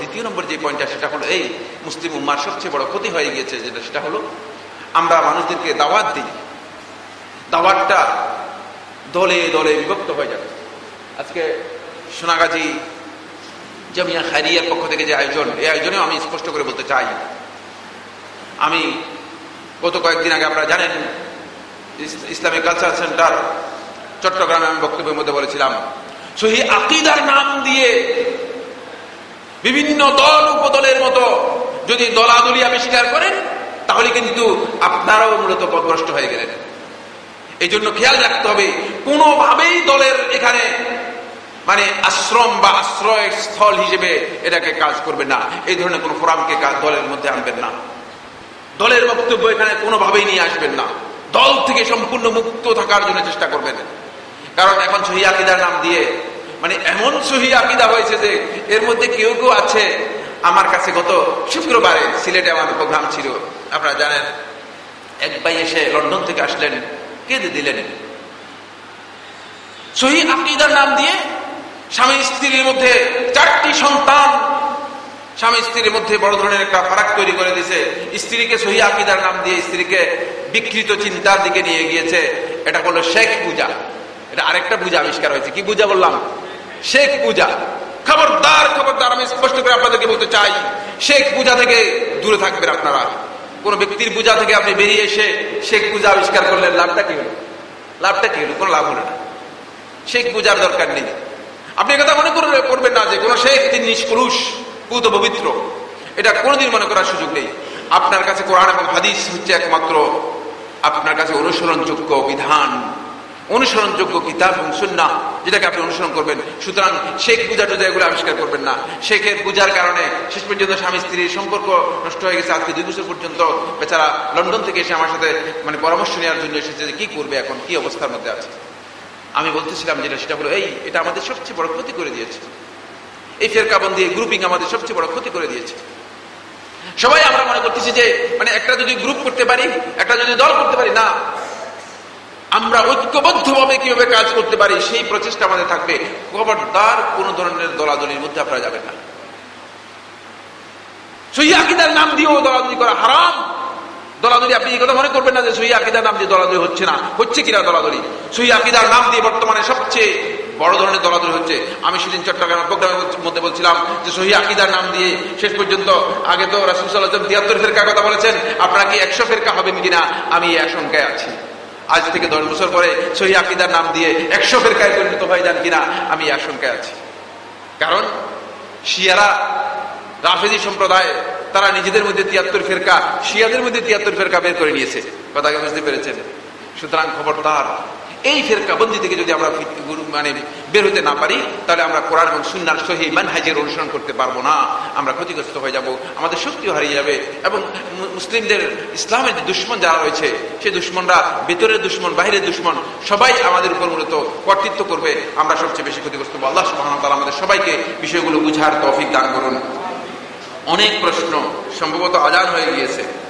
দ্বিতীয় নম্বর যে পয়েন্টটা, সেটা হলো এই মুসলিম উম্মার সবচেয়ে বড় ক্ষতি হয়ে গিয়েছে যেটা, সেটা হলো আমরা মানুষদেরকে দাওয়াত দিই। দাওয়াতটা দলে দলে বিভক্ত হয়ে যাবে। আজকে সোনাগাজী জামিয়া খাইরিয়ার পক্ষ থেকে যে আয়োজন, এই আয়োজনেও আমি স্পষ্ট করে বলতে চাই। আমি গত কয়েকদিন আগে আপনারা জানেন ইসলামিক কালচার সেন্টার চট্টগ্রামে আমি বক্তব্যের মধ্যে বলেছিলাম, সহি আকিদার নাম দিয়ে বিভিন্ন দল উপদলের মতো যদি দলাদলি স্বীকার করেন, তাহলে কিন্তু আপনারাও মূলত পদভ্রষ্ট হয়ে গেলেন। এই জন্য খেয়াল রাখতে হবে, কোনোভাবেই দলের এখানে মানে আশ্রম বা আশ্রয় স্থল হিসেবে এটাকে কাজ করবে না। এই ধরনের কোন ফোরামকে দলের মধ্যে আনবেন না। দলের বক্তব্য এখানে কোনোভাবেই নিয়ে আসবেন না। দল থেকে সম্পূর্ণ মুক্ত থাকার জন্য চেষ্টা করবেন। কারণ এখন সহি আকিদার নাম দিয়ে মানে এমন সহি আকিদা হয়েছে যে এর মধ্যে কেউ কেউ আছে, আমার কাছে গত শুক্রবারে সিলেটে আমার প্রোগ্রাম ছিল, আপনারা জানেন, এক ভাই এসে লন্ডন থেকে আসলেন, কেঁদে দিলেন। সহি আকিদার নাম দিয়ে স্বামী স্ত্রীর মধ্যে চারটি সন্তান, স্বামী স্ত্রীর মধ্যে বড় ধরনের একটা ফারাক তৈরি করে দিয়েছে। স্ত্রীকে সহি আকিদার নাম দিয়ে স্ত্রীকে বিকৃত চিন্তার দিকে নিয়ে গিয়েছে। এটা হলো শেখ পূজা। এটা আরেকটা পূজা আবিষ্কার হয়েছে। কি পূজা বললাম? শেখ পূজা। খবরদার খবরদার, আমি স্পষ্ট করে আপনাদেরকে বলতে চাই, শেখ পূজা থেকে দূরে থাকবেন আপনারা। কোন ব্যক্তির পূজা থেকে আপনি বেরিয়ে এসে শেখ পূজা আবিষ্কার করলেন, লাভটা কি হলো? লাভটা কি হলো? কোনো লাভ হলো না। শেখ পূজার দরকার নেই। আপনি কথা মনে করবেন না যে কোন শেখ, তিনি নিষ্পুরুষ পুত পবিত্র। এটা কোনোদিন মনে করার সুযোগ নেই। আপনার কাছে কোরআন এবং হাদিস হচ্ছে একমাত্র আপনার কাছে অনুসরণযোগ্য বিধান, অনুসরণযোগ্য কিতাব এবং সুন্না যেটাকে আপনি অনুসরণ করবেন। সুতরাং শেখ পূজা টুজা এগুলো আবিষ্কার করবেন না। শেখের পূজার কারণে শেষ পর্যন্ত স্বামী স্ত্রীর সম্পর্ক নষ্ট হয়ে গেছে। আজকে দুই বছর পর্যন্ত বেচারা লন্ডন থেকে এসে আমার সাথে মানে পরামর্শ নেওয়ার জন্য এসেছে যে কি করবে এখন, কি অবস্থার মধ্যে আছে। আমি বলতেছিলাম যেটা, সেটা হলো, এই, এটা আমাদের সবচেয়ে বড় ক্ষতি করে দিয়েছে। এই ফেরকাবন্দি গ্রুপিং আমাদের সবচেয়ে বড় ক্ষতি করে দিয়েছে। সবাই আমরা মনে করতেছি যে মানে একটা যদি গ্রুপ করতে পারি, একটা যদি দল করতে পারি, না আমরা ঐক্যবদ্ধভাবে কীভাবে কাজ করতে পারি, সেই প্রচেষ্টা আমাদের থাকবে। খবরদার কোন ধরনের দলাদলির মধ্যে আপনারা যাবেন না। সহি আকিদার নাম দিয়েও দলাদলি করা হারাম। দলাদলি আপনি এই কথা মনে করবেন না যে সহি আকিদার নাম দিয়ে দলাদলি হচ্ছে না। হচ্ছে কিনা দলাদলি? সহি আকিদার নাম দিয়ে বর্তমানে সবচেয়ে বড় ধরনের দলাদলি হচ্ছে। আমি সেদিন চট্টগ্রামের প্রোগ্রামের মধ্যে বলছিলাম যে সহি আকিদার নাম দিয়ে শেষ পর্যন্ত আগে তো রাসুল সাল্লাহ তিয়াত্তর ফেরকার কথা বলেছেন, আপনারা কি একশো ফেরকা হবেন কিনা? আমি এই আশঙ্কায় আছি। আজ থেকে দশ বছর পরে সহি আকিদার নাম দিয়ে একশো ফেরকায় পরিণত হয়ে যান কিনা আমি আশঙ্কায় আছি। কারণ শিয়ারা রাফেজি সম্প্রদায়, তারা নিজেদের মধ্যে তিয়াত্তর ফেরকা, শিয়াদের মধ্যে তিয়াত্তর ফেরকা বের করে নিয়েছে। কথাকে বুঝতে পেরেছেন? সুতরাং খবরদার এই ফেরকাবন্দি থেকে যদি আমরা মানে বের হতে না পারি, তাহলে আমরা কোরআন এবং সুন্নার সহি মানহাজের অনুসরণ করতে পারব না। আমরা ক্ষতিগ্রস্ত হয়ে যাব, আমাদের শক্তিও হারিয়ে যাবে এবং মুসলিমদের ইসলামের যে দুশ্মন যারা রয়েছে, সেই দুশ্মনরা, ভেতরের দুশ্মন, বাহিরের দুশ্মন, সবাই আমাদের উপর মূলত কর্তৃত্ব করবে। আমরা সবচেয়ে বেশি ক্ষতিগ্রস্ত হব। আল্লাহ সুবাহ আমাদের সবাইকে বিষয়গুলো বুঝার তফিক দান করুন। অনেক প্রশ্ন, সম্ভবত আজান হয়ে গিয়েছে।